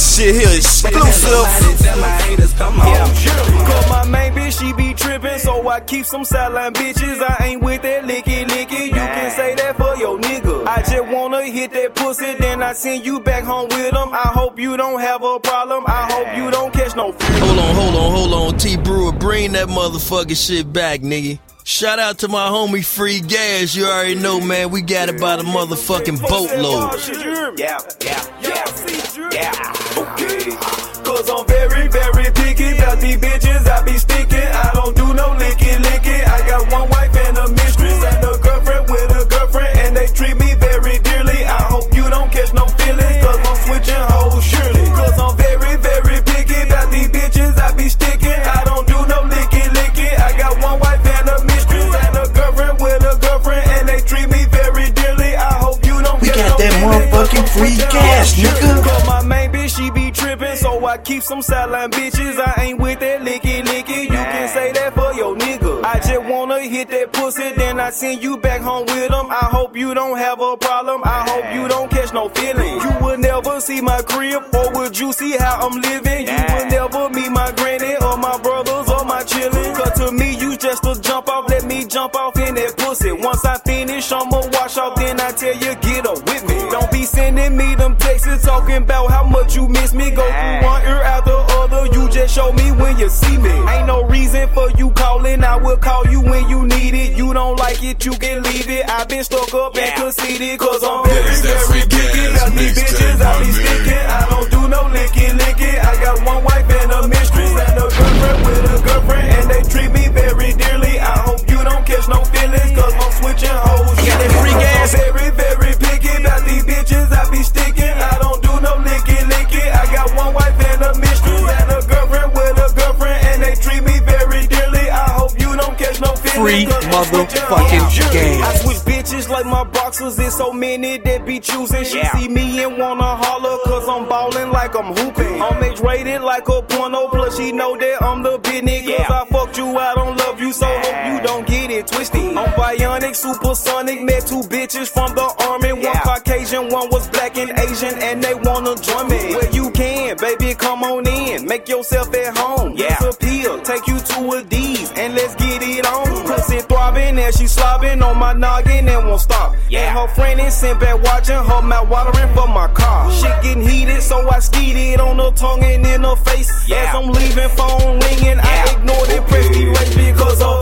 This shit here is exclusive. Cause my main bitch, she be trippin', so I keep some sideline bitches. I ain't with that licky licky. You can say that for your nigga. I just wanna hit that pussy, then I send you back home with them. I hope you don't have a problem. I hope you don't catch no. Hold on, hold on, hold on. T Brewer, bring that motherfucking shit back, nigga. Shout out to my homie Free Gas. You already know, man. We got it by the motherfucking boatload. Yeah, yeah, yeah. Okay. Cause I'm very, very picky about these bitches. I be sticking. Trippin', so I keep some sideline bitches. I ain't with that licky licky. You can say that for your nigga. I just wanna hit that pussy, then I send you back home with them. I hope you don't have a problem. I hope you don't catch no feeling. You will never see my crib, or would you see how I'm living? You will never meet my granny, or my brothers, or my chillin'. Cause to me, you just a jump off. Let me jump off in that pussy. Once I finish, I'ma wash off, then I tell you, get up with me. Don't be sending me talking about how much you miss me. Go through one ear after other. You just show me when you see me. Ain't no reason for you calling. I will call you when you need it. You don't like it, you can leave it. I've been stuck up and conceited. Cause I'm very, very picky. Got these bitches, I be sticking. Motherfucking hoes. gas. I switch bitches like my boxers. There's so many that be choosing. She see me and wanna holler cause I'm ballin' like I'm hooping. I'm X-rated like a porno. Plus she know that I'm the business. Cause I fucked you, I don't love you. So hope you don't get it twisted. I'm bionic, supersonic. Met two bitches from the army. One Caucasian, one was black and Asian. And they wanna join me. Let's get it on. Pussy throbbing and she slobbing on my noggin and won't stop. Yeah. And her friend is sitting back watching her mouth watering for my car. Shit getting heated, so I skeeted on her tongue and in her face. As I'm leaving, phone ringing, I ignored it, press the race because I'm